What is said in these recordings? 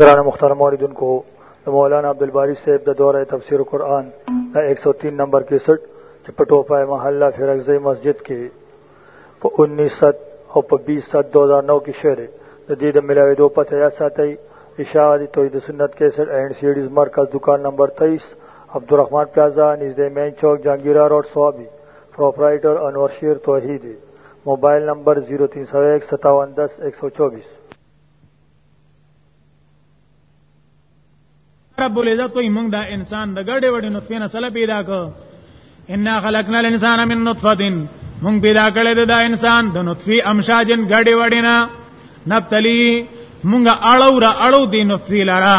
گران مختار موردن کو مولانا عبدالباری صاحب د دوره تفسیر قرآن د 103 نمبر 61 چې په ټوپه محله فرغزی مسجد کې په 19 او په 20 2009 کې شعر د دې د ملاوي دوه پته یا ساتي اشاعه توحید سنت 61 اینڈ سیډیز مرکز دکان نمبر 23 عبدالرحمن پلازا نږدې مین چوک جهانگیرا روډ سوابي پروپرائیٹر انور شیر توحیدی موبایل نمبر 03015710124 رب العزت کوئی موږ دا انسان د ګډې وډې نطفه نه سره پیدا کړ ان خلقنا الانسان من نطفه موږ پیدا کړل دا انسان د نطفه امشاجن ګډې وډې نه نبتلی موږ اړو را اړو دین نطفه لرا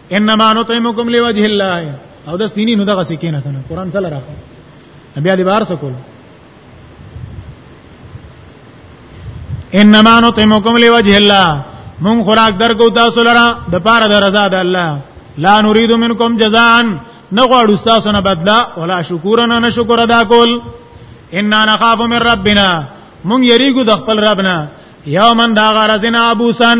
انما نطعمکم لوجه الله او د سینې نو دغه سکینه کنه قران سره راغلی نبی علی بار سکول انما نطعمکم لوجه الله مون خوراک درکو تاسو لرا د پاره د رضا د الله لا نريد منکم جزاء نه غواړو تاسو نه بدلا ولا شکورا نه شکر ادا کول ان نخاف من ربنا مون یریګو د خپل ربنا یومن دا غرزنا ابوسن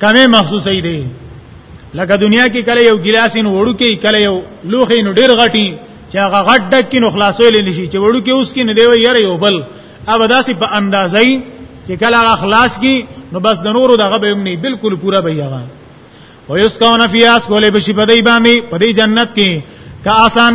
کمه محسوسه دی لکه دنیا کې کله یو ګلاس نو وړو کې کله یو لوخې نو ډیر غټي چې هغه غټ ډک کې نو خلاصول نشي چې وړو کې اوس کې نه دی وي یره یو بل او داسې په اندازې چې کله هغه خلاص کی نو بس د نورو دغه به نه بالکل پورا به یغه ويسقون فيها اسقول بشي په دې باندې په دې جنت کې کاسن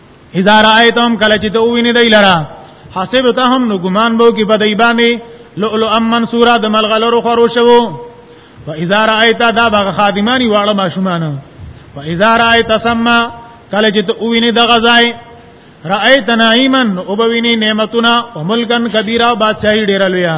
اذا رايتم کله چې ته وینې دی لرا حسبتهم نو ګمان بو کې بدای باندې لؤلؤ ام منصورا د ملغلرو خورو شوو فاذا رايت دا بغ خادمانی واړه ماشومان فاذا رايت سما کله چې ته وینې د غزای رايت نعیمن او بوینې نعمتنا او ملکن کبیره بادشاہي ډیر لویا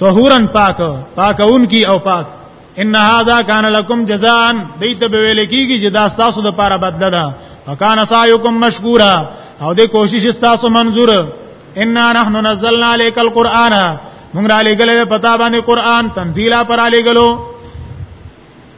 طهورن پاک پاکون کی او پاک ان هاذا کان لکم جزاء دیت به ویل کیږي چې دا تاسو د پاره بدل ده وکانه سایکم مشکورا او دې کوشش تاسو منظور ان نحن نزلنا عليك القرآن موږ را لګلې پتا باندې قرآن تنزيلا پر علی ګلو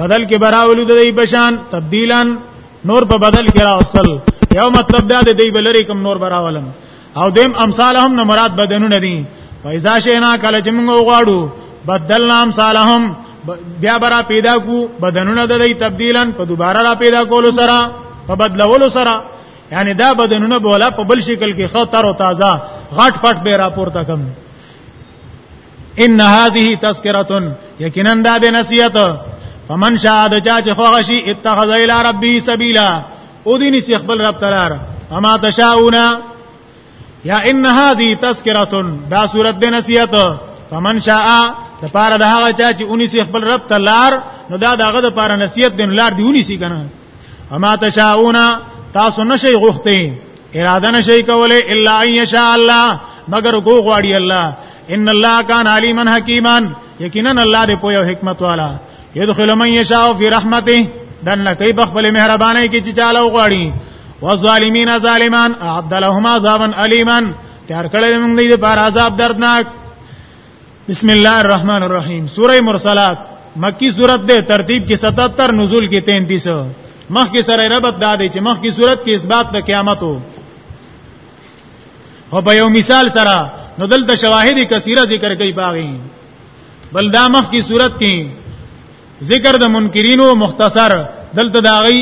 بدل کې براولو د دې بشان تبديلا نور په بدل کې راوصل یو مطلب دا د دې بلری کوم نور براولم او دیم امثالهم نه مراد بدنونه دي فایزا شینا کله چې موږ غواړو بدلنا امثالهم بیا برا پیدا کو بدنونه د دې تبديلا په دوباره را پیدا کولو سره په بدلولو سره یعنی دا بدنونه بولا په بل شکل کې خطر او تازه غټ پټ به راپورته کوم ان هذه تذکرتن یقینا دا د نصیحت فمن شاء د چا چې خوغشي اتخذ الى ربي سبيلا او دې نسی خپل رب تعالی اما تشاؤون یا ان هذه تذکرتن دا صورت د نصیحت فمن شاء د پاره د هغه چا چې اونې سی خپل رب تعالی نو دا دغه د پاره نصیحت دین لار دیونی سی کنه اما تشاؤون تاسو نشي غوښته اراده نشي کوله الا ان شاء الله مگر کو غواړي الله ان الله کان علیما حکیما یقینا الله دې پوهه حکمت والا يدخل من يشاء في رحمته دنه کوي په خپل مهرباني کې چې چاله وغواړي والظالمین ظالمان اعد لهم عذابا الیما تیار کړل موږ دې لپاره عذاب دردناک بسم الله الرحمن الرحیم سوره مرسلات مکی صورت ده ترتیب کې 77 نزول کې 33 مخ کې سره ربط دا دی چې مخ کې صورت کې اثبات د قیامت وو او په یو مثال سره نو دلته شواهد کثیره ذکر کوي باغی بل دا مخ کی صورت کې ذکر د منکرینو مختصر دلته دا غي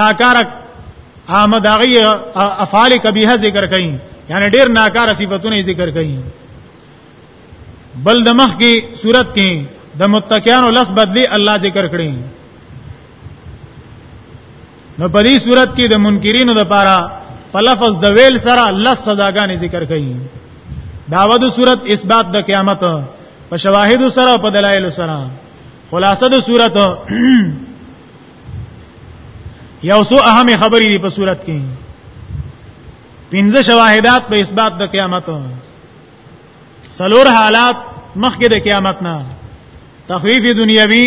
ناکار احمد غي افعال کبیه ذکر کوي یعنی ډیر ناکار صفاتونه ذکر کوي بل د مخ کی صورت کې د متقینو لس بدلی الله ذکر کړی نو په دې صورت کې د منکرینو لپاره په لفظ د ویل سره لس سزاګانې ذکر کړي داوود صورت اثبات د قیامت په شواهد سره او په دلایل سره خلاصه د صورت یو څو اهم خبرې دي په صورت کې پنځه شواهدات په اثبات د قیامت سلور حالات مخکې د قیامت نه تخویف دنیوي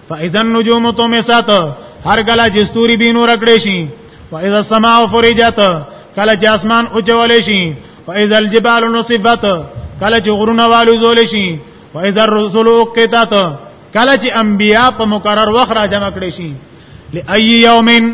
فاذا النجوم طمست هر کله چې ستوري به نور کړې شي واذا السماء فرجت کله چې اسمان او جوړې شي واذا الجبال نصفت کله چې غرونه والو زول شي واذا الرسل قطت کله چې انبیا په مقرر وخت را جمع کړې شي لای یومن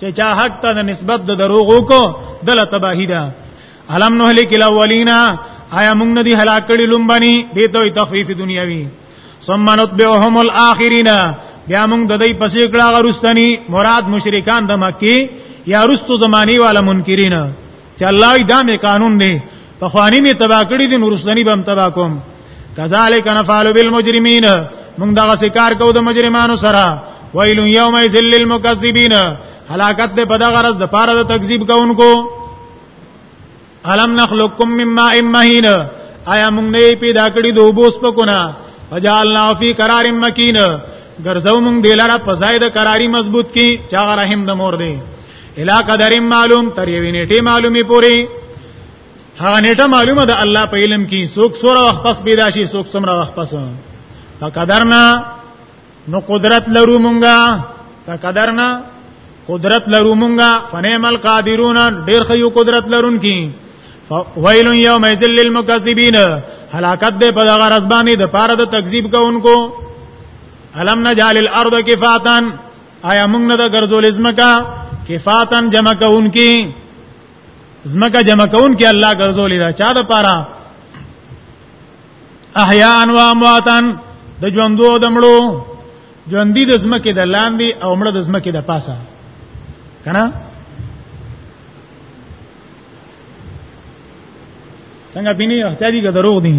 چې چا حق ته نسبت د دروغ وکړو دله تباہی ده علم نو هلک الاولینا آیا موږ نه دی هلاک کړي لومبني دې ته تخفیف دنیاوی ثم نتبعهم الاخرین بیا موږ د دې پسې کړه غرستنی مراد مشرکان د مکی یا رستو زمانی والا منکرین چې الله دا می قانون دی په خوانی می تبا کړی دي نورستانی بم تبا کوم کذالک نفعل بالمجرمین موږ دغه سکار کو د مجرمانو سره ویل یوم یذل للمکذبین هلاکت ده په دغه ورځ د پاره د تکذیب کوونکو الم نخلقکم مما ماء مهین آیا موږ نه پیدا کړی د وبوس په کونه فجعلنا فی قرار مکین ګرځو موږ دلاره په ځای د قراری مضبوط کی چا رحم د مور دی الا قدر معلوم تر یوې نیټه معلومه پوری هغه نیټه معلومه ده الله په علم کې څوک سوره وخت پس پیدا شي څوک څومره وخت پس فقدرنا نو قدرت لرو مونږه فقدرنا قدرت لرو مونږه فنعم القادرون ډیر خيو قدرت لرون کی ویل یوم ذل للمکذبین هلاکت ده په دغه رزبانی د پاره د تکذیب کوونکو الم نجعل الارض کفاتن آیا موږ نه د ګرځول زمکا کفاتن جمع کون کی زمکا جمع کون کی الله ګرځول دا چا د پاره احیاء و امواتن د ژوندو د مړو ژوندۍ د زمکه د لاندې او مړه د زمکه د پاسه کنه څنګه بینه احتیاجی کا دروغ دي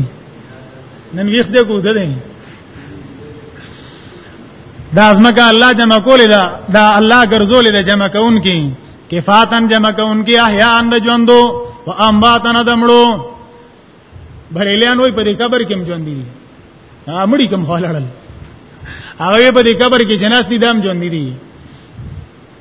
نن ویخ دې کو ده دا ازمکه الله جمع کولې دا دا الله ګرځولې دا جمع کون کې کفاتن جمع کون کې احیان د ژوندو او امباتن د مړو بریلیان وای په دې قبر کې ژوند دي امړي کوم خلړل هغه په دې قبر کې جناس دي دام ژوند دي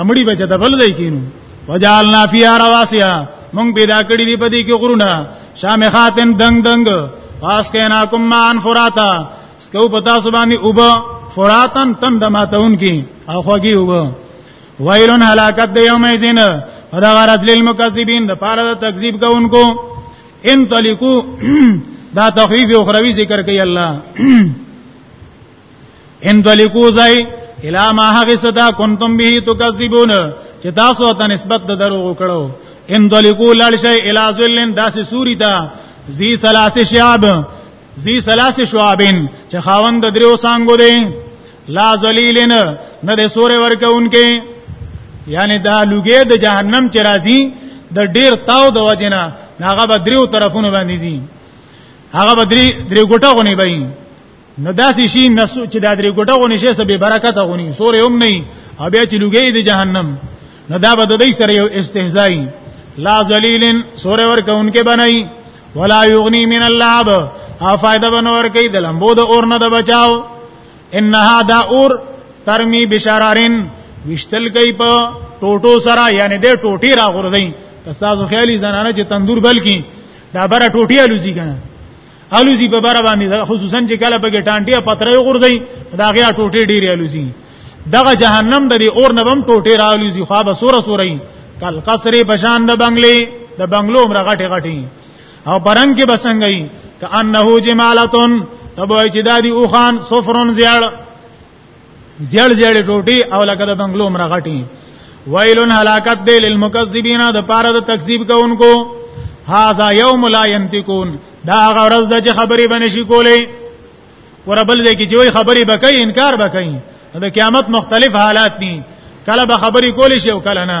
امړي به چې دبل ځای کینو وجعلنا فيها رواسيا مونږ پیدا کړی دی په دې کې غرونه شامخاتن دنګ دنګ پاس کیناکم مان فراتا سکو پتا سبانی اوب فراتن تم دماتون کی او خوږی اوب ویلن هلاکت د یوم ایزین فدا غرض للمکذبین د پاره د تکذیب کوونکو ان تلکو دا تخفیف اخروی ذکر کوي الله ان تلکو زای الا ما هغه صدا کنتم به تکذبون چې تاسو ته نسبت د دروغ کړو ان تلکو لړ شی الا ذلن داسې سوري تا زی سلاس شعب زی سلاس شعبین چې خاوند د دریو سانګو دی لا ذلیلن نه د سورې ورکونکې یعنی دا لوګې د جهنم چې راځي د ډیر تاو د وجنه هغه به دریو طرفونو باندې زی هغه به دری دری ګټه غونې بې نو داسې شي مسو چې دا درې ګټه غونې شي سبه برکت غونې سورې هم نه او بیا چې لګي د جهنم نو دا به د دې سره یو استهزائي لا ذلیل سورې ورکونکې بنای ولا یغنی من اللعب او فائدہ بنور کوي د لمبو د اور نه د بچاو انها دا اور ترمی بشارارین وشتل کوي په ټوټو سره یعنی د ټوټي را غردین تاسو خیالي زنانه چې تندور بلکی دا بره ټوټي الوزی کنه الوزی په بار باندې خصوصا چې کله په ټانټي پترې غورځي دا غیا ټوټې ډېری الوزی دغه جهنم د دې اور نبم ټوټې را الوزی خو به سوره سورې کل قصری بشان د بنگلې د بنگلو مر غټه غټي او برنګ کې بسنګي کانه جمالتون تبوی چې دادی او خان صفرون زیړ زیړ زیړ ټوټي او لکه د بنگلو مرغټي ویلن هلاکت دی للمکذبین د پاره د تکذیب کوونکو هاذا یوم لا ينتقون دا هغه ورځ د چې خبرې باندې شي کولې وربل دې کې چې خبرې بکې انکار بکې د قیامت مختلف حالات دي کله به خبرې کولې شي او کله نه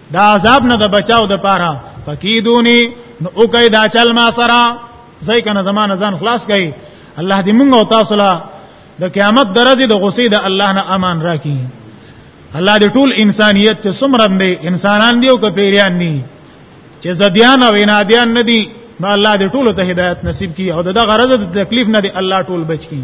دا عذاب نه د بچاو د پاره فکیدونی نو او کای دا چل ما سرا زای کنه زمان ځان خلاص کای الله دې مونږ او تاسو لا د قیامت درځي د غصې د الله نه امان راکې الله دې ټول انسانيت چې څومره دې انسانان دی او کپیریان دي چې زديان او انادیان نه دي نو الله دې ټول ته هدایت نصیب کړي او دغه غرض د تکلیف نه دې الله ټول بچ کړي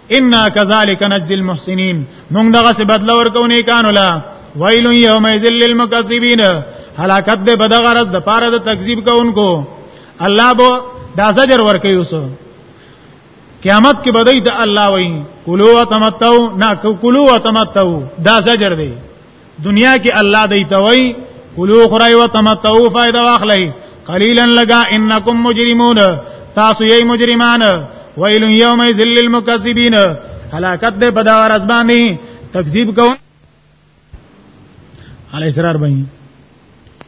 ان كذلك نجزي المحسنين موږ دغه څه بدل ورکو نه کانو لا ويل يوم ذل للمكذبين هلاکت ده بدغه رد پاره د تکذیب کوونکو الله بو دا زجر ورکي اوس قیامت کې بدای ته الله وایي کلو وتمتو نا کلو وتمتو دا زجر دی دنیا کې الله دی ته وای کلو خړای و تمتعو فائدہ واخلئ قلیلا لگا انکم مجرمون تاسو یې مجرمان ویل یوم ذل للمکذبین هلاکت دې په دا ورځ باندې تکذیب کوون علی سرار باندې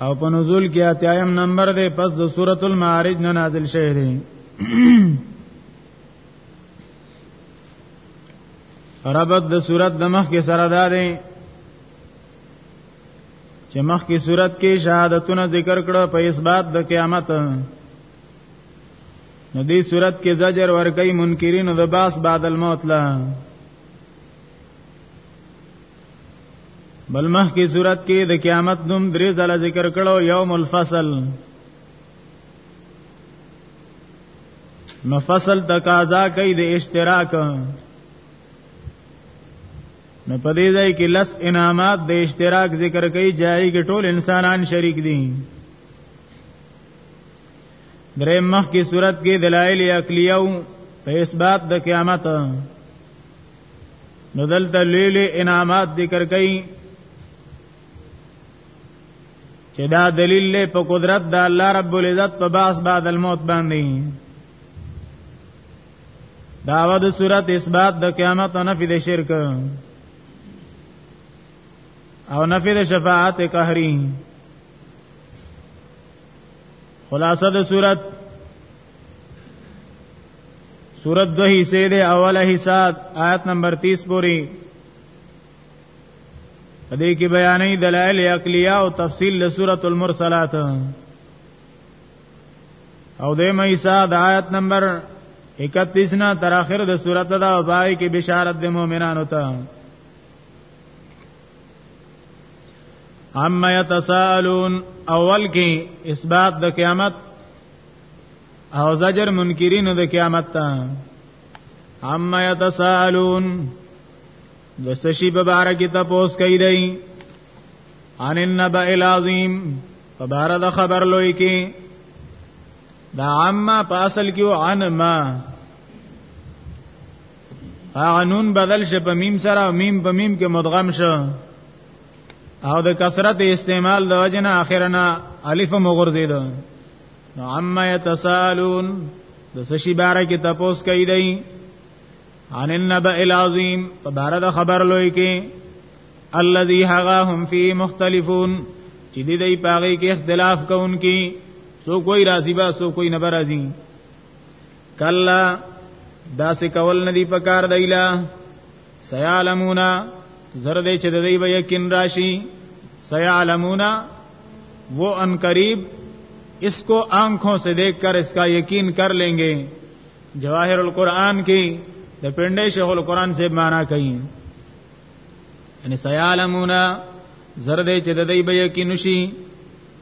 او په نزول کې اتیایم نمبر دی پس د سورۃ المعارج نه نازل شوی دی ربط د سورۃ د مخ کې سره دا دی چې مخ کې سورۃ کې شهادتونه ذکر کړه په اسباد د قیامت نو دې سورۃ کې زجر ورکړي منکرینو د باس بعد الموت لا بل مخ کی صورت کې د قیامت نوم درې ځله ذکر کړو یوم الفصل نو فصل تقاضا کوي د اشتراک نو په دې ځای کې لس انعامات د اشتراک ذکر کوي جای کې ټول انسانان شریک دي درې مخ کی صورت کې دلایل عقلیو په اثبات د قیامت نو دلته لیلی انعامات ذکر کړي چې دا دلیل له په قدرت د الله رب العزت په باس بعد الموت باندې داوا د صورت اثبات د قیامت او نفي د شرک او نفي د شفاعت قهري خلاصه د صورت سورت دو حصے دے اولا حصہ آیت نمبر تیس پوری دې کې بیانې دلایل عقلیه او تفصیل له سورۃ المرسلات او دې مېسا د آیت نمبر 31 نه تر اخر د سورۃ دا پای کې بشارت د مؤمنانو ته اما یتساءلون اول کې اثبات د قیامت او زجر منکرینو د قیامت ته اما یتسالون د سشي په بار کې تاسو کوي دی ان النبأ العظیم په بار د خبر لوی کې دا عما په اصل کې عن ما اعنون بدل شه په میم سره او میم په میم کې مدغم شه او د کثرت استعمال د وجنه اخرنا الف مغرزیدو نو عما يتسالون د سشي باره کې تپوس کوي دی عن النبأ العظیم په باره د خبر لوی کې الذي هغه هم فی مختلفون چې دې دی پاغي کې اختلاف کوونکی سو کوئی راضی با سو کوئی نبر راضی کلا دا سه کول ندی پکار دیلا سیعلمونا زرد چې د دې به یقین راشي سیعلمونا وہ ان قریب اس کو آنکھوں سے دیکھ کر اس کا یقین کر لیں گے جواہر القرآن کی د پنده شیخ القرآن سے معنا کوي یعنی سیعلمونا زرد چې د دې به یقین شي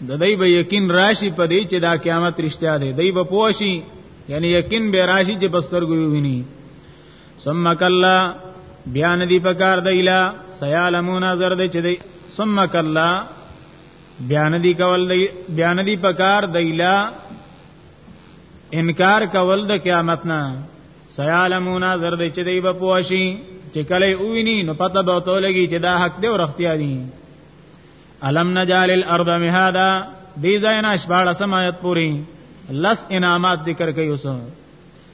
د دې به یقین راشي په دې چې دا قیامت رښتیا دی دې به پوښي یعنی یقین به راشي چې بستر ګوي ویني ثم کلا بیا ندی پکار دیلا سیالمون زر دی چې دی ثم کلا بیا ندی کول دی بیا ندی پکار دیلا انکار کول د قیامت نه سیالمون زر دی چې دی په پوښی چې کله اوینی نو پته به تو لګی چې دا حق دی او رختیا دی الم نجال الارض مهادا دی زینا شپاړه سمایت پوری لس انعامات ذکر کوي اوسه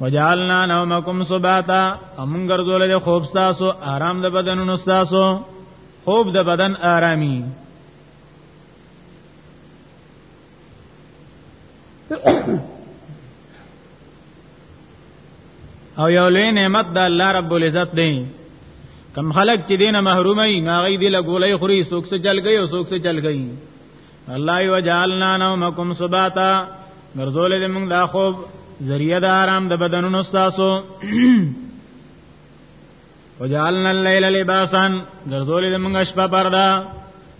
وجعلنا نومکم سباتا امون ګرځول د خوب تاسو آرام د بدنونو تاسو خوب د بدن آرامي او یو لوی نعمت د الله رب العزت دی کم خلق چې دینه محرومي ناغي دی لګولې خوري سوک سه جل گئی او سوک سه جل گئی الله یجعلنا نومکم سباتا ګرځول دې موږ دا خوب ذریعہ د آرام د بدنونو تاسو وجعلنا الليل لباسا ګرځول دې موږ شپه پردا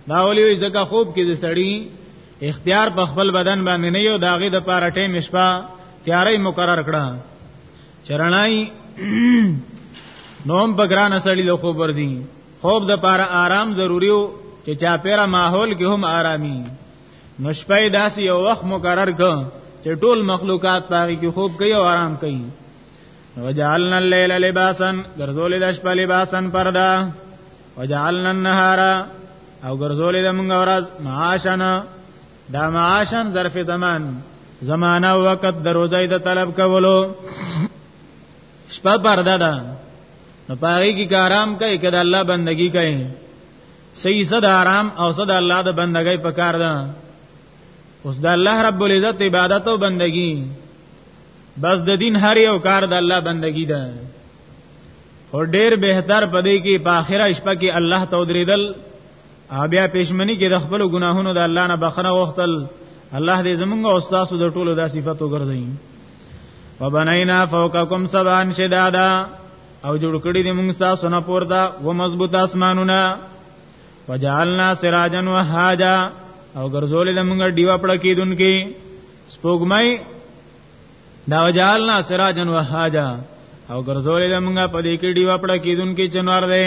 دا ولي ځکه خوب کې د سړی اختیار په خپل بدن باندې نه یو داغه د پاره ټیم شپه تیارې مقرر کړه چرنای نوم بګران سړی له خوب ورځي خوب د پاره آرام ضروری وو چې چا پیرا ماحول کې هم آرامي نو شپه داسې یو وخت مقرر کړ چې ټول مخلوقات پاره کې خوب کوي او آرام کوي وجعلنا الليل لباسا ګرځولې د شپه لباسا پردا وجعلنا النهار او ګرځولې د موږ ورځ معاشنا دا معاشن ظرف زمان زمانہ وقت دروځي د طلب کولو شپه پرده ده نو پاره کې کارام کوي کله الله بندگی کوي صحیح صد آرام او صد الله د بندګۍ په کار ده اوس د الله رب العزت عبادت او بندگی بس د دین هر یو کار د الله بندگی ده او ډیر بهتر پدې کې په اخره شپه کې الله ته ودریدل بیا پښمنی کې د خپل ګناهونو د الله نه بخنه وختل الله دې زمونږ او تاسو د ټولو د صفاتو ګرځي وبنینا فوقکم سبعا شدادا او جوړ کړی دې موږ تاسو نه پورته و مضبوط اسمانونه وجعلنا سراجا وهاجا او ګرځولې دې موږ دیوا پړه کېدونکې سپوږمۍ دا وجعلنا سراجا وهاجا او ګرځولې دې موږ په دې کې دیوا پړه کېدونکې چنوار دې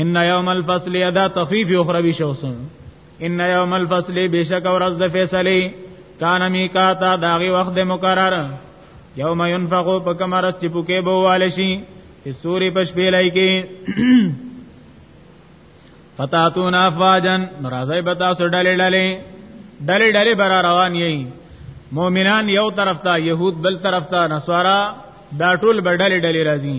ان یوم الفصل ادا تخفیف اخروی شوسن ان یوم الفصل بشک ورځ د فیصله کان میقاتا داغي وخت د مقرر یوم ينفقو په کمر چې پوکې بو والشي په سوري پښ پیلای کې فتاتون افواجن ناراضي بتا سو ډلې ډلې ډلې ډلې بر روان یي مؤمنان یو طرف ته يهود بل طرف ته نصارا دا ټول بډلې ډلې راځي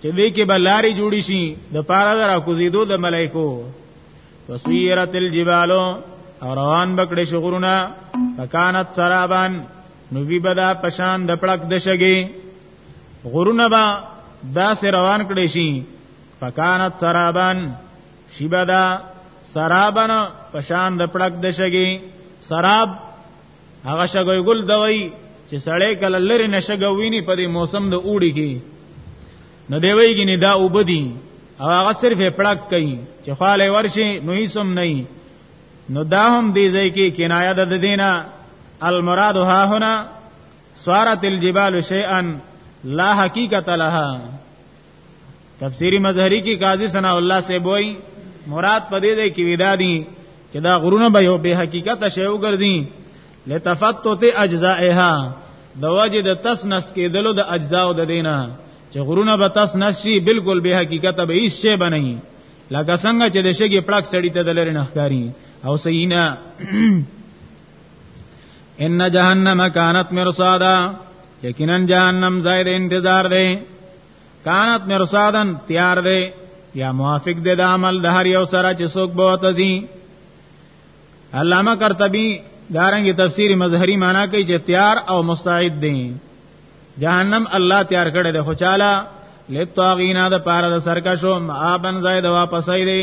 چې دې کې به لارې جوړې شي د پاره درا کوزیدو د ملائکو وسیرت الجبال او روان بکړې شغرونه فکانت سرابان نو وی بدا پشان د پړک د شګي غرونه با دا سه روان کړې شي فکانت سرابان شی بدا سرابن پشان د پړک د شګي سراب هغه شګوي ګل دوي چې سړی کله لری نشګوینی په دې موسم د اوړي کې نو دی ویږي نه دا وبدي او هغه صرف پړک کوي چې خاله ورشي نو هیڅم نه نو دا هم دی ځای کې کنایه د دینه المراد ها هنا سوارت الجبال شیئا لا حقیقت لها تفسیری مظهری کې قاضی ثنا الله سے بوئی مراد پدې دې کې ودا دي چې دا غرونه به یو به حقیقت شی وګرځي لتفتت اجزائها د وجه د تسنس کې دلو د اجزاء د دینه چې غرونه به تسنس شي بالکل به حقیقت به هیڅ شی بنئ لکه څنګه چې د شګې پړک سړی ته دلری نخکاری او سینا ان جهنم كانت مرصادا یقینا جهنم زائد انتظار دی كانت مرصادا تیار دی یا موافق دی د عمل د هر یو سره چې څوک به وتزي علامه قرطبي دارنګي تفسیر مظهری معنا کوي چې تیار او مستعد دي جهنم الله تیار کړی دی خو چاله لطاغینا د پاره د سرکشو ما بن زائد واپس ایدي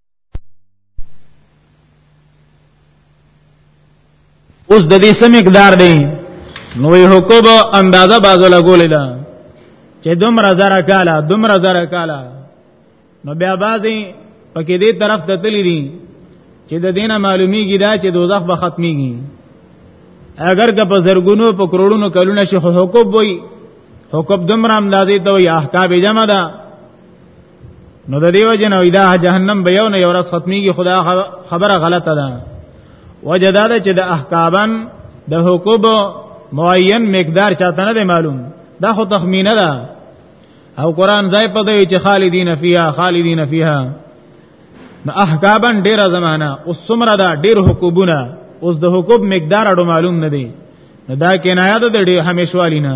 اوس د دې سم مقدار دی نو یې حکوب اندازه بازو لګولې ده چې دومره زره کاله دومره زره کاله نو بیا بازي پکې دې طرف ته تللی دي چې د دینه معلومیږي دا چې دوزخ به ختميږي اگر که په زرګونو په کروڑونو کلونه شي حکوب وي حکوب دومره اندازې ته وي احکام جمع ده نو د دیو جن او دا جهنم به یو نه یو راس ختميږي خدا خبره غلطه ده وجدا ده چې د احکابن د حقوق معین مقدار چاته نه معلوم دا خو تخمینه ده او قران ځای په دی چې خالدین فیها خالدین فیها نو احکابن ډیره زمانہ اوس څومره ده ډیر حقوقونه اوس د حقوق مقدار اړو معلوم نه دی دا کنایه ده د همیشوالینا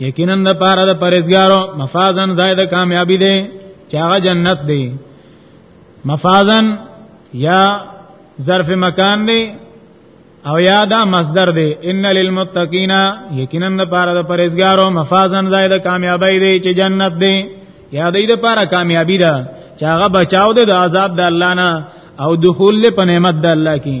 یقینا د پاره د پرېزګارو مفازن زائد کامیابی دی چې هغه جنت دی مفازن یا ظرف مکان دی او یا دا مصدر دی ان للمتقین یقینا د پاره د پرېزګارو مفازن زائد کامیابی دی چې جنت دی یا د دې لپاره کامیابی ده چې هغه بچاو دی د عذاب د الله نه او دخول له پنیمت د الله کې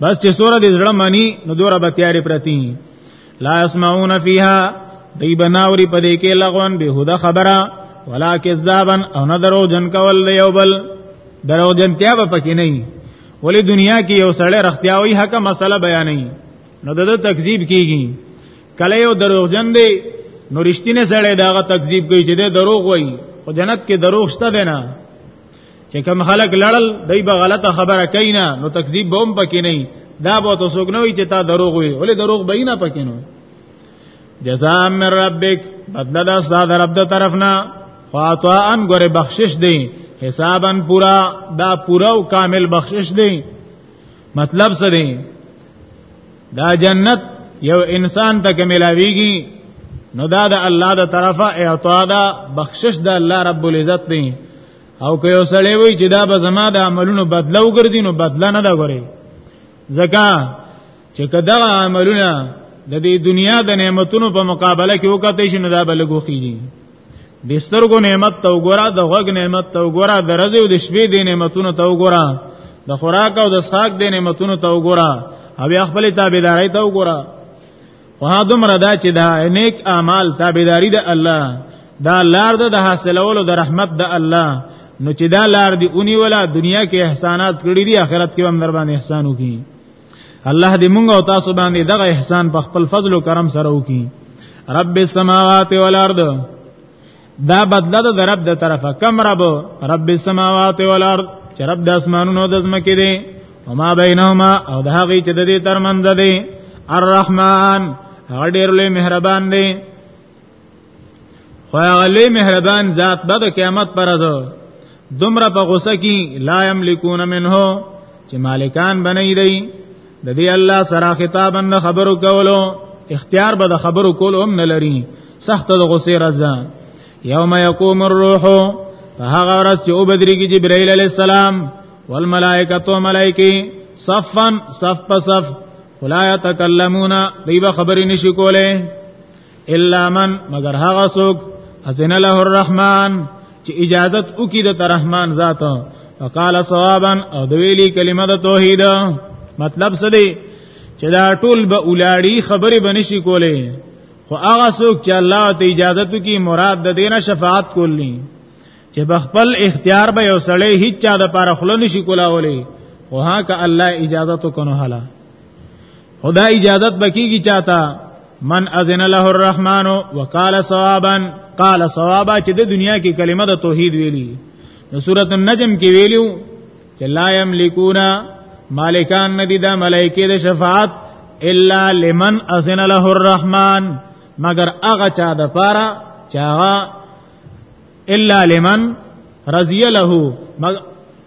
بس چې سوره دې زړه مانی نو دوره به تیارې پرتی لا اسمعون فیها دی بناوری پدې کې لغون به هدا خبره ولا کذابا او نه درو جن کول یو بل درو جن تیا به پکې نه ولی دنیا کې یو سړی رختیاوی حق مسله بیان نه نو دغه تکذیب کیږي کله یو درو جن دی نو رښتینه سړی داغه تکذیب کوي چې دروغ وایي او جنت کې دروغ شته دی نه چې کوم خلک لړل دای به غلطه خبره کینا نو تکذیب به هم پکې نه دا به تو سوګ نه وي چې تا دروغ وي ولې دروغ به نه پکې نه جزاء من ربک بدل دا ساده رب د طرفنا خاطئان ګره بخشش دی حسابا پورا دا پورا او کامل بخشش دی مطلب څه دی دا جنت یو انسان ته ملاویږي نو دا د الله د طرفه اعطا دا بخشش د الله رب العزت دی او که یو سړی وای چې دا به زما د عملونو بدله وګرځي نو بدله نه دا غوري ځکه چې کدا عملونه د دې دنیا د نعمتونو په مقابله کې وکړې شي نو دا به لګو کیږي د سترګو نعمت ته وګوره د غوږ نعمت ته وګوره د رزق او د شپې د نعمتونو ته وګوره د خوراک او د ساک د نعمتونو ته وګوره او خپل تابعداري ته وګوره وها دومره دا چې دا نیک اعمال تابعداري د الله دا لار د حاصلولو د رحمت د الله نو چې دا لار دی اونی ولا دنیا کې احسانات کړی دي آخرت کې هم در باندې احسان وکي الله دې مونږ او تاسو باندې دغه احسان په خپل فضل او کرم سره وکي رب السماوات والارض دا بدله ده د رب د طرفه کم رب رب السماوات والارض چې رب د اسمانونو د زمکې دی او ما بینهما او د هغې چې د دې ترمنځ دی الرحمن هغه ډېر لوی مهربان دی خو هغه لوی مهربان ذات به د قیامت پر ورځ دومره په غوسه کې لا یملکون منه چې مالکان بنئ دی د دې الله سره خطابن د خبرو کولو اختیار به د خبرو کولو هم نه لري سخت د غصې رضا یوم یقوم الروح په هغه ورځ چې او بدريږي جبرائیل علی السلام والملائکه تو ملائکه صفا صف په صف ولا يتكلمون دیبه خبرې نشي کوله الا من مگر هغه څوک اذن له الرحمن چې اجازت وکي د رحمان ذات وقال صوابا او د ویلي کلمه د توحید مطلب څه دی چې دا ټول به اولاړي خبرې بنشي کولې خو هغه څوک چې الله ته اجازه وکي مراد د دینه شفاعت کولی چې بخپل اختیار به یو سړی هیڅ چا د پاره خلنی شي کولاولې خو ها که الله اجازه تو کنه حالا خدا اجازت بکیږي چاته من اذن له الرحمن وقال صوابا قال صوابا چې د دنیا کې کلمه د توحید ویلي نو سورۃ النجم کې ویلو چې لا یملکونا مالکان ندی دا ملائکه د شفاعت الا لمن اذن له الرحمن مگر هغه چا د پاره چې هغه الا لمن رضی له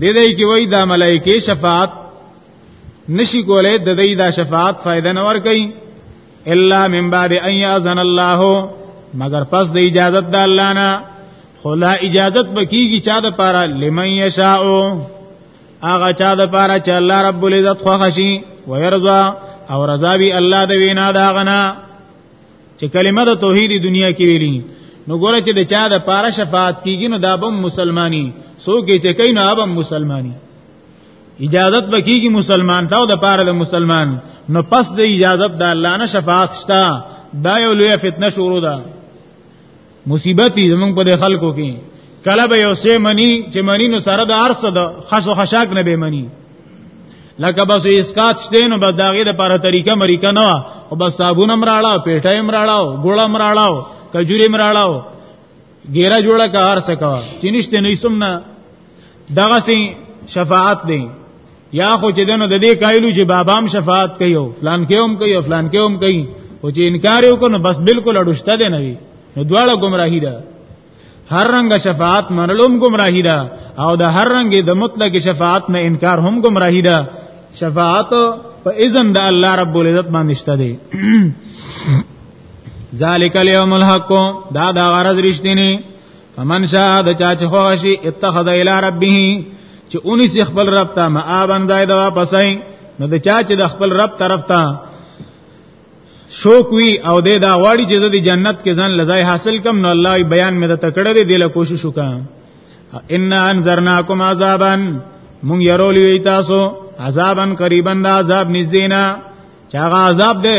دې دې کې وای دا ملائکه شفاعت نشي کولای د دې دا شفاعت فائدہ نه ور کوي الا من بعد ان ياذن الله مگر پس د اجازه د الله نه خلا اجازت بکیږي چا د پاره لمن یشاء هغه چا د پاره چې الله رب العزت خوښ شي ويرضا او رضا وی الله د وینا دا غنا چې کلمه د توحید دنیا کې ویلي نو ګوره چې د چا د پاره شفاعت کیږي نو دا به مسلمانی څوک چې کین نو به مسلمانی اجازت بکیږي مسلمان ته د پاره د مسلمان نو پس د اجازت د الله نه شفاعت شته دا یو لوی فتنه شروع ده مصیبت دی زمونږ په خلکو کې کله به یو سه منی چې منی نو سره د ارس د خاصو خشاک نه به منی لکه بس اسکات شته نو بس داغه د پاره طریقه مریکه نه او بس صابون امراړه پیټه امراړه ګوړه امراړه کجوري امراړه ګیره جوړه کا ارس کا چینشته نه سمنا دغه سي شفاعت دی یا خو چې دنو د دې قائلو چې بابام شفاعت کوي او فلان کې هم کوي او فلان کې هم کوي او چې انکار یو کنه بس بالکل اډوشته دی نه وي نو دواړه گمراهی ده هر رنګ شفاعت منلوم گمراهی ده او د هر رنګ د مطلق شفاعت نه انکار هم گمراهی ده شفاعت په اذن د الله رب العزت باندې شته دی ذالک الیوم الحق دا دا غرض رښتینی فمن شاء د چا چې خوشي اتخذ الى ربه چې اونې سي خپل رب ته ما باندې دا واپسای نو د چا چې د خپل رب طرف ته شوق وی او د دا غواړي چې د جنت کې ځان لزای حاصل کم نو الله بیان مې د تکړه دی د له کوشش وکا ان انذرناکم عذابا مونږ يرولې تاسو عذابا قریبا دا عذاب نږدې نه چاغه عذاب دی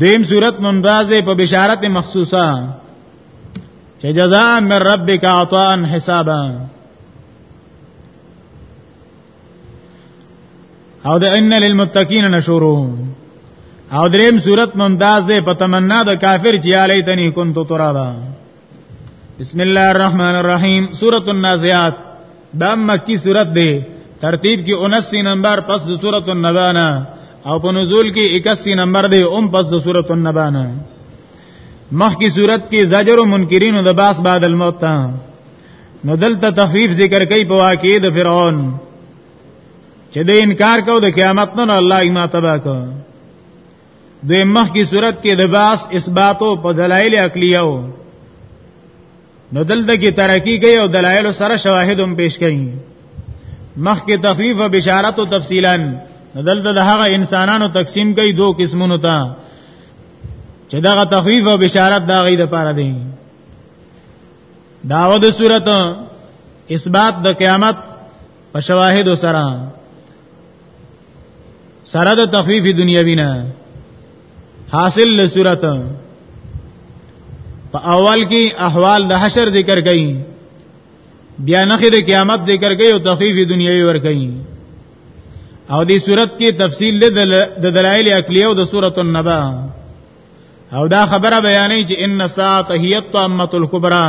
دیم صورت ممتاز په بشارت مخصوصه چې جزاء من ربک عطاء حسابا او د ان للمتقین نشورو او دریم صورت ممتاز ده په تمنا د کافر چې علی تنی كنت ترابا بسم الله الرحمن الرحیم سورۃ النازعات دا مکی سورۃ دی ترتیب کې 79 نمبر پس د سورۃ النبانا او په نزول کې 81 نمبر دی اوم پس د سورۃ النبانا مخکی صورت کې زجر و منکرین د باس بعد الموت تا نو دلته تخفیف ذکر کوي په واقعې د فرعون چې د انکار کو د قیامت نه الله یې ما تبا کو دوی مخ کی صورت کې لباس اثباتو په دلایل عقلیو نو دلته کې ترقی کوي او دلایل سره شواهد هم پیش کوي مخ کې تخفیف او بشارت او تفصیلا نو دلته د هغه انسانانو تقسیم کوي دوه قسمونو ته چې دغه تخفیف او بشارت دا غي د پاره دي داوود صورت اثبات د قیامت په شواهد سره سره د تخفیف دنیوی نه حاصل له صورت په اول کې احوال د حشر ذکر کړي بیا نخې د قیامت ذکر کړي او تخفیف دنیوی ور کړي او دې صورت کې تفصیل د دلایل عقلی او د سورۃ النبا او دا خبره بیانې چې ان ساعت هی الطامه الکبرى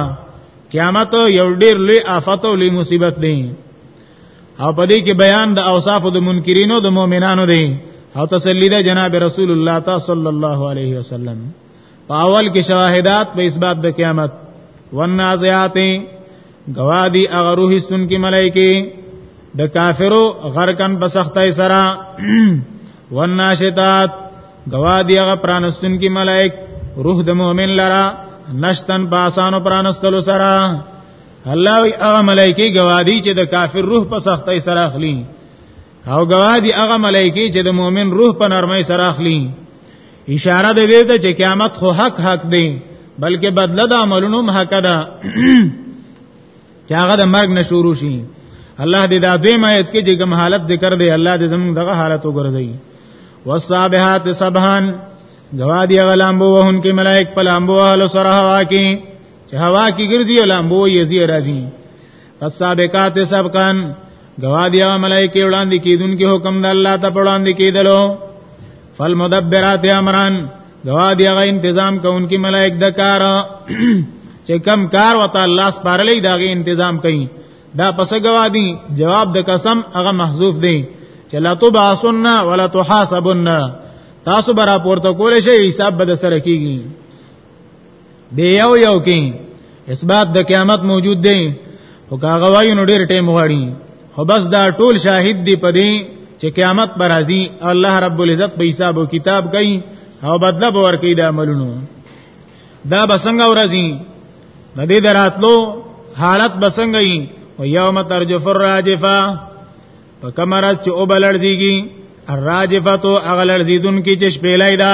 قیامت یو ډیر لوی آفت او لوی مصیبت دی او په دې کې بیان د اوصاف د منکرینو د مؤمنانو دی او تسلی ده جناب رسول الله تا صلی الله علیه وسلم په اول کې شواهدات په اسباب د قیامت والنازعات گوادی اغروه سن کې ملائکه د کافرو غرقن په سختۍ سره والناشطات گوادی اغه پرانستون کې ملائک روح د مؤمن لرا نشتن په اسانو پرانستلو سره الله وی هغه ملائکی گواهی چې د کافر روح په سختۍ سره اخلي او گواهی هغه ملائکی چې د مؤمن روح په نرمۍ سره اخلي اشاره د دې ته چې قیامت خو حق حق دی بلکې بدله د عملونو هم حق ده چې هغه د مرګ نه شروع شي الله دې دا دوی مایت کې چې کوم حالت ذکر دی الله دې زموږ دغه حالت وګرځي والصابحات صبحان گواهی غلامبو وهن کې ملائک پلامبو اهل سره واکي چې هوا کې ګرځي لامبو یې زی راځي فسابقات سبقان گوادیا ملائکه وړاندې کیدونکو حکم د الله ته وړاندې کیدلو فالمدبرات امران گوادیا غ تنظیم کوونکی ملائک د کار چې کم کار وته الله سپارلې داغه تنظیم کوي دا پس گوادی جواب د قسم هغه محذوف دی چې لا تبعثن ولا تحاسبن تاسو برا پورته کول شي حساب به سره کیږي دی یو یو کې اسباب د قیامت موجود دی او کاغه وای نو ډیر ټیم غواړي خو بس دا ټول شاهد دی پدې چې قیامت پر راځي الله رب العزت په حساب او کتاب کوي او بدله به ورکړي د عملونو دا بسنګ ورځي د دې دراتلو حالت بسنګ وي او یوم ترجف الراجفه په کمرات چې او بلړځيږي الراجفه تو اغلړځیدون کې چې شپېلای دا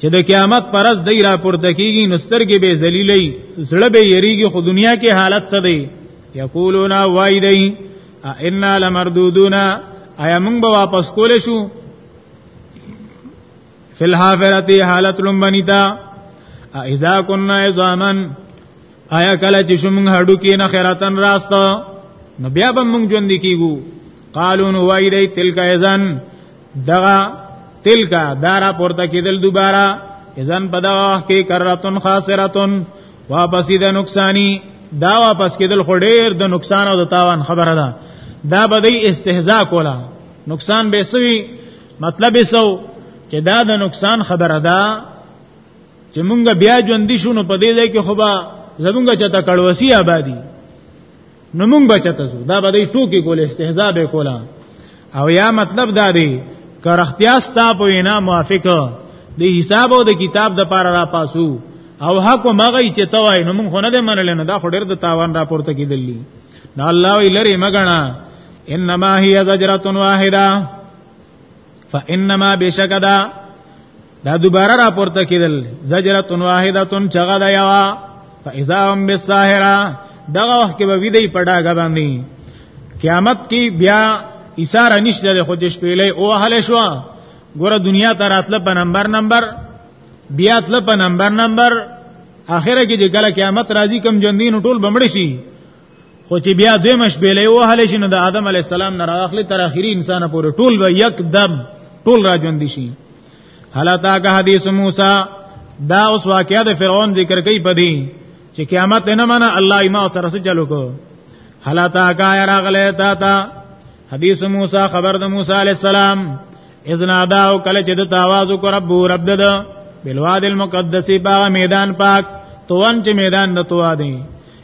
چې د قیامت پرز دی را پورته کیږي نو سترګې به ذلیلې زړه به یریږي خو دنیا کې حالت څه دی یقولون وای دی ان لمردودون ایا موږ به واپس کول شو فل حافرتی حالت لمبنیتا اذا كنا عظاما آیا کله چې شومږ هډو کې نه خیراتن راستا نو بیا به موږ ژوند کیګو قالو نو وای دی تلک ایزن دغه تلک دارا پورته کېدل دوباره ایزن په دغه وخت کې کراتن خاسراتن واپس د نقصانی دا واپس کېدل خو ډیر د نقصان او د تاوان خبره ده دا به دی استهزاء کولا نقصان به سوي مطلب یې سو چې دا د نقصان خبره ده چې مونږ بیا ژوند دي شونو په دې ځای کې خو به زمونږ چته کړوسی آبادی نو مونږ بچته زو دا به دې ټوکی کول استهزاء به کولا او یا مطلب دا دی کرختیا ستا په وینا موافق دی حساب او د کتاب د پاره را پاسو او حق مغی چې توای نو مونږ نه دې منل نه دا خو ډېر د تاوان راپورته کیدلی نه الله وی لری مګنا انما هی زجرتون واحده فانما بشکدا دا دوباره را پورته کیدل زجرۃ واحده چغه دا یوا فاذا هم بالساهره دغه وخت کې به ویدی پډاګه باندې قیامت کې بیا اشاره نشته له خو جش پیلې او هله شو ګوره دنیا ته راتله په نمبر نمبر بیا تل په نمبر نمبر اخره کې چې کله قیامت راځي کم جندین ټول بمړ شي خو چې بیا دوی مشبېلې وهل شي نو د آدم علی السلام نه راخلي تر اخري انسان پورې ټول به یک دم ټول راځوند شي حالتا که حدیث موسی دا اوس واقعیا د فرعون ذکر کوي پدی چې قیامت نه منه الله ایما سره سره چلو کو حالتا کا راغله تا تا حدیث موسی خبر د موسی علی السلام اذن ادا او کله چې د تاواز کو رب رب دد بلواد المقدس باغ میدان پاک توان چې میدان د توا دی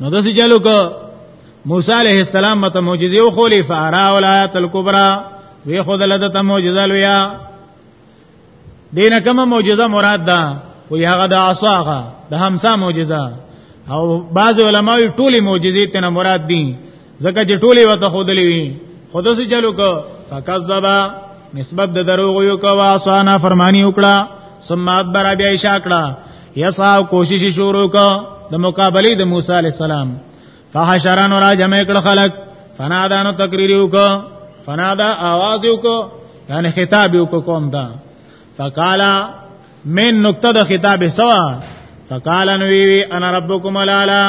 نو داسې چلو کو موسی علیہ السلام مت معجزه او خولې فارا ولایت الکبرى وی خود لدت معجزه لویا دینه کومه معجزه مراد ده وی هغه د عصاغه د همسا معجزه او بعض علماوی ټولی معجزې ته مراد دي زکه چې ټوله وته خودلې وي خدا سي چلو کو فکذبا نسبت د دروغ یو کو واسانا فرمانی وکړه ثم ادبر بیا شاکړه یسا کوشش شروع کو د مقابله د موسی علی السلام فحشرن را جمع کړ خلق فنادانو تقریر وکړه فنادا आवाज وکړه یعنی خطاب وکړه قوم ته فقالا من نقطه د خطاب سوا فقالا نوی وی انا ربکم الالا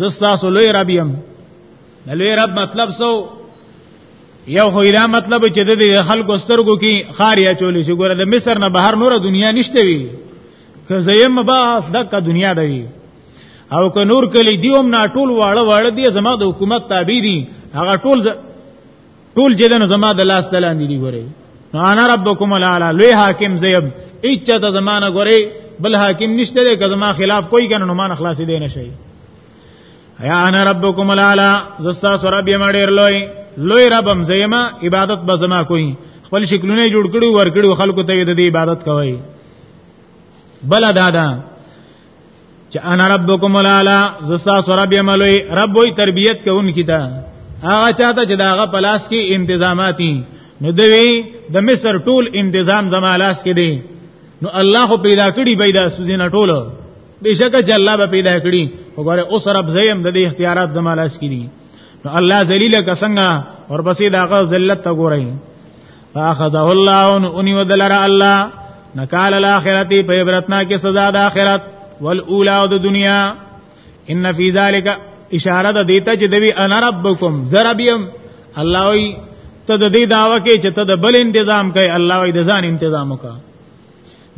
زستا سلوی ربیم لوی رب مطلب سو یو خو دا مطلب چې د خلکو سترګو کې خاریا چولې شي ګوره د مصر نه بهر نور دنیا نشته وی که زیم باس دغه دنیا دی او که نور کلی دیوم نه ټول واړه واړه دی زما د حکومت تابع دي هغه ټول ټول جګنو زما د لاس تلاندې دی ګوري نو انا ربکم الاعلى لوی حاکم زیب اچا ته زمانہ ګوري بل حاکم نشته دی که زما خلاف کوئی کنه نو مان خلاصې دی نه شي یا انا ربکم الاعلى زستا سره به ما ډیر لوی لوی ربم زیما عبادت به زما کوي خپل شکلونه جوړ کړو ور کړو خلکو ته د دې عبادت کوي بل ادا ده چې انا ربکم الاعلى زستا سره بیا ملوي رب وي تربيت کوونکی تا هغه چاته چې داغه پلاس کې انتظاماتي نو دوی د مصر ټول انتظام زما لاس کې دی نو الله خو پیدا کړی پیدا سوزینه ټول بشکه چې الله به پیدا کړی وګوره اوس رب زیم د دې اختیارات زما لاس کې دي نو الله ذلیل کسنګ اور پسې داغه ذلت ته ګورئ فاخذه الله ان ودلر الله نکال الاخرتی په عبرتنا کې سزا د اخرت والاولى او د دنیا ان فی ذلک اشاره د دیته چې دوی انا ربکم زربیم الله وی ته د دې داوا کې چې ته د بل تنظیم کوي الله وی د ځان تنظیم وکا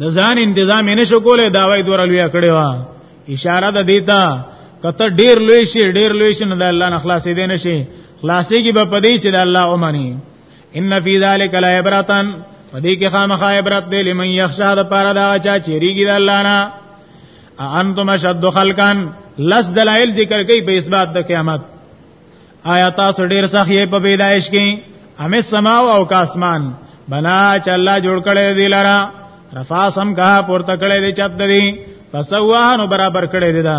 د ځان تنظیم نه شو کولای داوا یې دور لوی کړی و اشاره د دیته کته ډیر لوی شي ډیر لوی شي نه د الله نه خلاصې دي نشي خلاصې کې به پدې چې د الله اومني ان فی ذلک لعبرتن پدې کې خامخا عبرت دی لمن یخشا د پاره دا چا چیرېږي د الله نه انتم شد خلقان لس دلائل ذکر کوي په اثبات د قیامت آیا تاسو ډیر سخی په پیدایش کې امه سما او کاسمان بنا چې الله جوړ کړي دی لرا رفاسم کا پورته کړي دی چت دی فسواه نو برابر کړي دی دا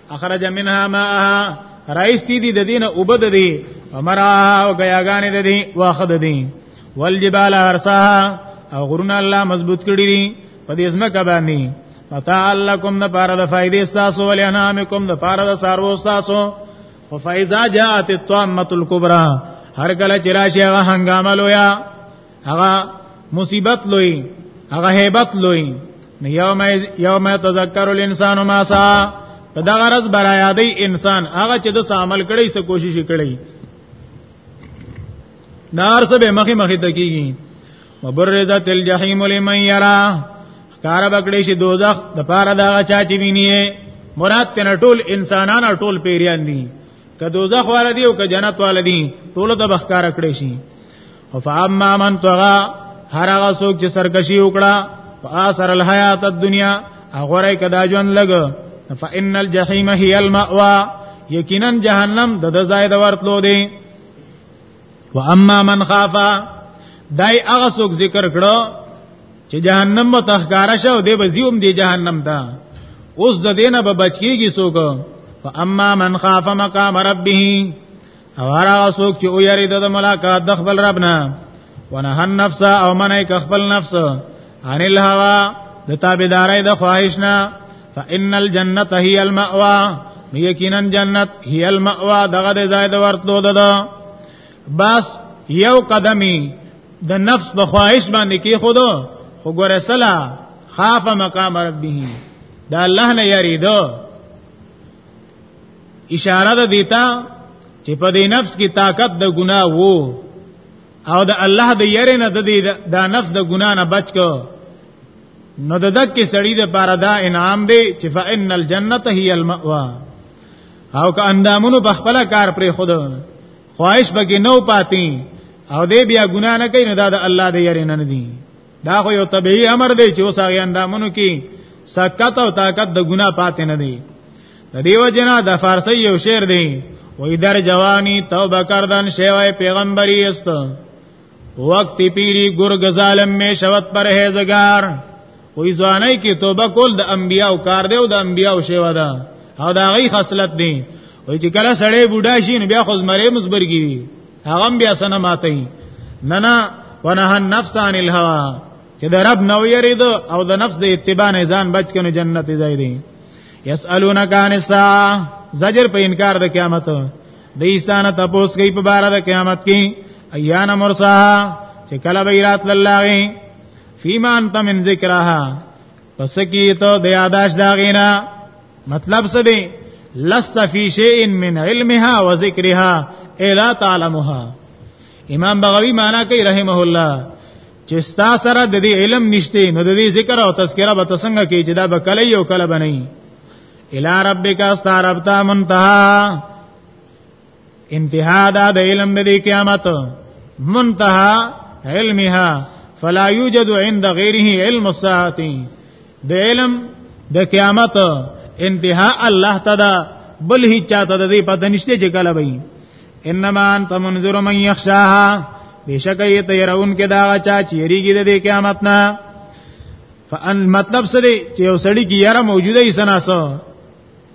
اخرج منها ماءها رایستی دی د دینه وبد دی امرا او غیاګانې د دی واخد دی والجبال ارساها او غرونه الله مضبوط کړی دی په دې ځمکه باندې پتا الله کوم د پاره د فائدې تاسو ولې انام کوم د پاره د سارو تاسو ففایزا جاءت الطامه الكبرى هر کله چې راشي هغه هنګامه لویا هغه مصیبت لوی هغه hebat لوی یوم یوم تذکر الانسان ما سا په دا غرض برا یادې انسان هغه چې د عمل کړي څه کوشش کړي نار سبه مخې مخې تکیږي وبرزت الجحیم لمن یرا کار بکړې شي دوزخ د پاره دا چا چې ویني مراد تن ټول انسانان ټول پیریان دي که دوزخ والدی او که جنت والدی ټول ته بخکار کړې شي فاما من طغى هر هغه څوک چې سرکشي وکړه فاثر الحیات الدنیا هغه کدا ژوند لګ فان الجحیم هی المأوا یقینا جهنم د د زائد ورتلو دی و اما من خافا دای هغه څوک ذکر کړه چې جهنم مو تخکار شو دی به زیوم دی جهنم دا اوس د دینه به بچکیږي څوک فاما من خاف مقام ربه او هر هغه څوک چې او یری د ملاقات د خپل رب نه ونه نفس او منای ک خپل نفس ان الهوا د تابعداري د خواهش نه فان الجنه هي المأوا یقینا جنت هي المأوا دغه د زائد ورتلو ده بس یو قدمی د نفس په خواهش باندې کې خود خو ګره سلا خاف مقام ربه دا الله نه یریدو اشاره ده دیتا چې په دې نفس کې طاقت د ګناه وو او د الله د یری نه د دې د نفس د ګناه نه بچ کو نو د دک کې سړی د پاره دا انعام دی چې فإن الجنت هی المأوا او که اندامونو په خپل کار پرې خود خواهش بګې نو پاتې او دې بیا ګناه نه کوي نو دا د الله د یری نه نه دی دا خو یو طبيعي امر دی چې اوس هغه اندامونو کې سکت او طاقت د ګنا پاتې نه دی د دیو جنا د فارسی یو شعر دی وې در جوانی توبه کردن شیوای پیغمبري است وقت پیری گرگ ظالم میں شوت پر ہے زگار وې ځواني کې توبه کول د انبیاو کار دی او د انبیاو شیوا ده او دا غي خصلت دی وې چې کله سړی بوډا شي نو بیا خو زمره مزبرګي وي هغه بیا سنه ماتي نه نه ونه النفس عن الهوى چې د رب نو یرید او د نفس د اتباع نه ځان بچ کنه جنت ځای دی یسالونک عن الساعه زجر په انکار د قیامت د ایسانه تپوس کوي په بار د قیامت کې ایان مرساها چې کله به رات لله فیما انت من ذکرها پس کی ته د یاداش دا غینا مطلب څه دی لست فی شیء من علمها و ذکرها الا تعلمها امام بغوی معنا کوي رحمه الله چې ستا سره د دې علم نشته نو د دې ذکر او تذکرہ به تسنګ کې چې دا به کله یو کله بنئ الی ربک استعربتا منتها انتها دا د علم د قیامت منتها علمها فلا یوجد عند غیره علم الساعه د علم د قیامت انتها الله تعالی بل هی چاته د دې پته نشته چې کله وي انما انت منذر من يخشاها بشک ایت يرون کې دا چا چې یریږي د دې قیامت نه فان مطلب څه دی چې یو سړی کې یاره موجوده یې سناسو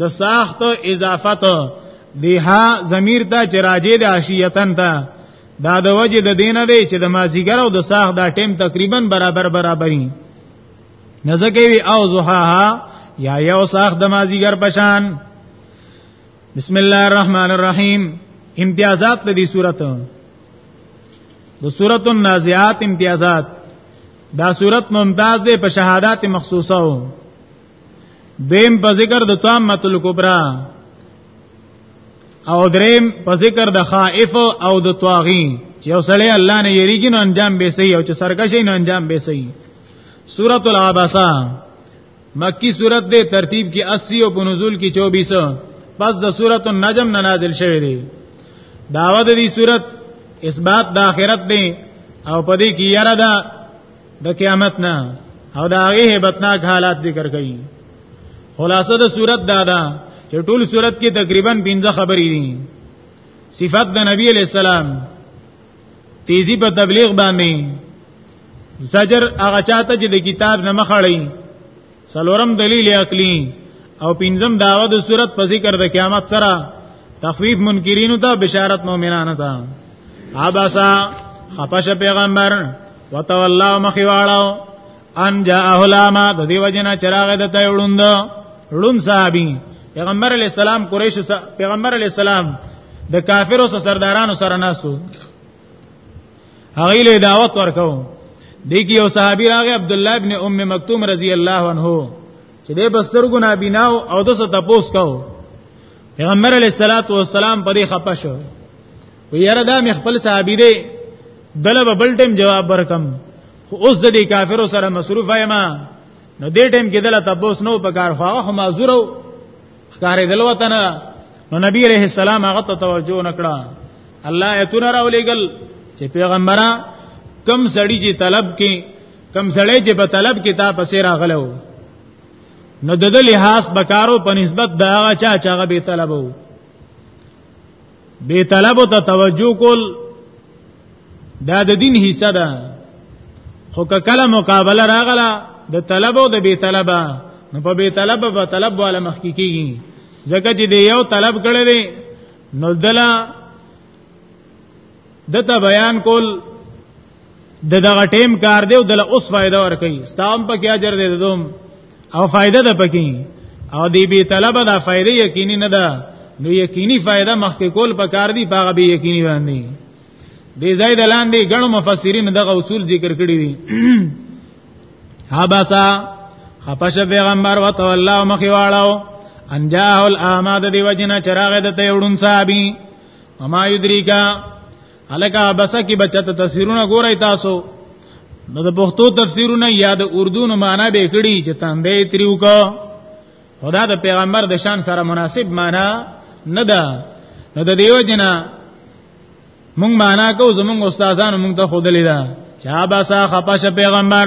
د ساخت اضافت دیها ضمیر ته چې راجې د عشیتن ته دا د وجه د دینه دی چې د مازیګر او د ساخت دا ټیم تقریبا برابر برابرې نزدکې وی او زحاها یا یو ساخت د مازیګر پشان بسم الله الرحمن الرحیم امتیازات د دې صورت د صورت النازعات امتیازات دا صورت ممتاز ده په شهادت مخصوصه دیم په ذکر د تامه الکبرى او دریم په ذکر د خائف او د طاغین چې یو سړی الله نه یریږي نو انجام به صحیح او چې سرکشي نو انجام به صحیح سورۃ العباسا مکی سورۃ دې ترتیب کې 80 او په نزول کې 24 پس د سورۃ النجم نه نازل شوه دی داوا د دې سورۃ اثبات د آخرت دی او په دې کې یاره ده د قیامت نه او دا هغه هیبتناک حالات ذکر کړي خلاصه د صورت دا ده چې ټول صورت کې تقریبا 15 خبرې دي صفات د نبی علی السلام تیزی په تبلیغ باندې زجر هغه چاته چې د کتاب نه مخړی سلورم دلیل عقلی او پنځم داوا د صورت په ذکر د قیامت سره تخفیف منکرینو ته بشارت مؤمنانو ته اباسا خپش پیغمبر وتولى مخیواړو ان جاءه لاما د دې وجنه چراغ د ته وړوند وړون صحابي پیغمبر علی السلام قریش پیغمبر علی السلام د کافرو سره سردارانو سره ناسو هغه له دعوت ورکاو دی کې یو صحابي راغی عبد الله ابن ام مکتوم رضی الله عنه چې د بستر ګنا بناو او د څه تپوس کاو پیغمبر علیه الصلاۃ والسلام په دې خپه شو ویره دا مې خپل صحابي دی دله به بل ټیم جواب ورکم خو اوس د دې کافرو سره مصروف یم نو دې ټیم کې دله تپوس نو پکار خو هغه معذور وو ښکارې دل وطن نو نبی عليه السلام هغه ته توجه نکړه الله ایتونه راولېګل چې پیغمبره کم سړی چې طلب کې کم سړی چې په طلب کې تا پسې راغلو نو د دې لحاظ بکارو په نسبت دا هغه چا چې هغه به طلبو به طلب ته توجه کول دا د دین حصہ ده خو کله مقابله راغله د طلب او د بی طلبه نو په بی طلب په طلب والا مخکې کیږي ځکه چې دی یو طلب کړی دی نو دلا دته بیان کول د دغه ټیم کار دی او د اوس فائدہ ور کوي ستام په کې اجر دی دوم او فائدہ ده پکې او دی به طلب دا فائدہ یقیني نه ده نو یقیني فائدہ مخکې کول په کار دی په هغه به یقیني باندې دی زید لاندې غنو مفسرین دغه اصول ذکر کړی دي حبسا خپش پیغمبر وتولى مخیواړو انجاه الاماد دی وجنا چراغ د ته وډون صحابي وما یدریکا الکه بسه کې بچت تفسیرونه ګورئ تاسو نو د پښتو تفسیرونه یا د اردو نو معنا به کړي چې تاندې تریو کا خدا د پیغمبر د شان سره مناسب معنا نه ده نو د دیو جنا مونږ معنا کو زمونږ استادانو مونږ ته خودلې ده چا باسا خپاشه پیغمبر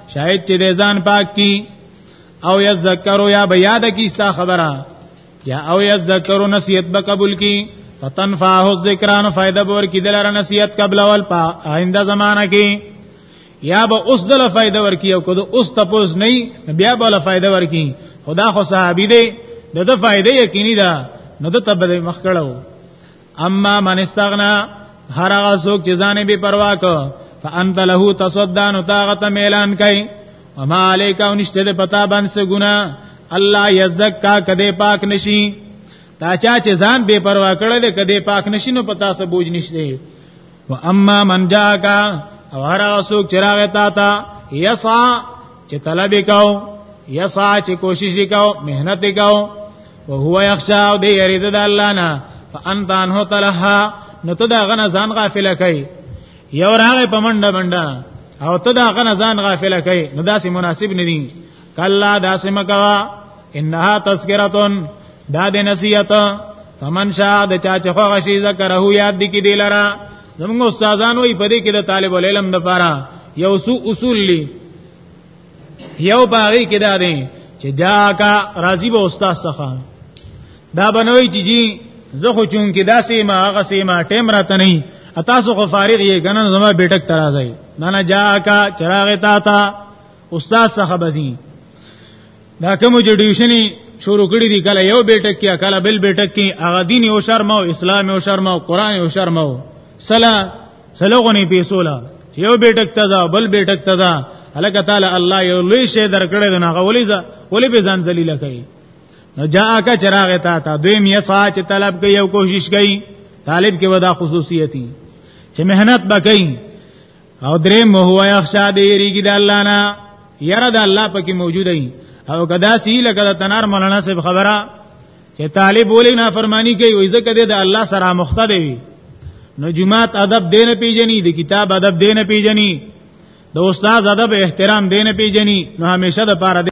شاید چې د ځان پاک کی او یذکرو یا بیاد کی ستا خبره یا او یذکرو نصیحت به قبول کی فتنفعه الذکران فائدہ بور کی دلاره نصیحت قبل اول پا آئنده زمانہ کی یا به اوس دل فائدہ ور کی او کده اوس تپوس نه بیا به فائدہ ور کی خدا خو صحابی دی دغه فائدہ یقیني ده نو د تبد مخکړو اما من استغنا هر هغه څوک چې ځان به پروا کو فانت له تصدان طاقت ميلان کوي وما عليك او نشته د پتا باندې څه ګنا الله يزکا کده پاک نشي تا چا چې ځان بے پروا کړل کده پاک نشي نو پتا څه بوج نشته و اما من جاکا او هر هغه څوک چې راغی تا ته یسا چې طلب وکاو یسا چې کوشش وکاو مهنت وکاو وهو يخشى او دی یرید د الله نه فانت انه تلها نو ته دا غنه ځان غافل کړي یو راغې پمنډه منډه او ته دا غنه ځان غافل کړي نو داسې مناسب نه دي کلا داسې مکوا انها تذکرتون دا د نصیحت فمن شاء د چا چې خو غشي ذکره یاد دي کې دی لرا زموږ استادان وي په دې کې د طالب العلم د پاره یو سو اصول لري یو باغی کې دا دی چې جاکا راضی به استاد څخه دا بنوي چې جی زه خو چون کې دا سیما هغه سیما ټیم راته نه تاسو خو فارغ یې کنه زما بیٹک ترازای نه نه جاکا چراغ تا تا استاد څخه بزی دا کوم چې ډیوشنی شروع کړی دی کله یو بیٹک کې کله بل بیٹک کې هغه دین او شرم او اسلام او شرم او قران او شرم او سلام سلوغونی پیسولا یو بیٹک تدا بل بیٹک تدا الک تعالی الله یو لوی شی درکړی د ناغه ولیزا ولی به ځان ذلیل کوي نو جاءک چراغ تا تا دوی میا سات طلب کوي یو کوشش کوي طالب کې ودا خصوصیتی چې مهنت بکې او درې مو هو یخشا دی ریګی د الله نه یره د الله پکې موجود دی او کدا سی لکه د تنار مولانا صاحب خبره چې طالب ولې نافرمانی کوي وای ځکه د الله سره مخته دی نو جماعت ادب دین پیجنی د کتاب ادب دین پیجنی د استاد ادب احترام دین پیجنی نو همیشه د پاره دی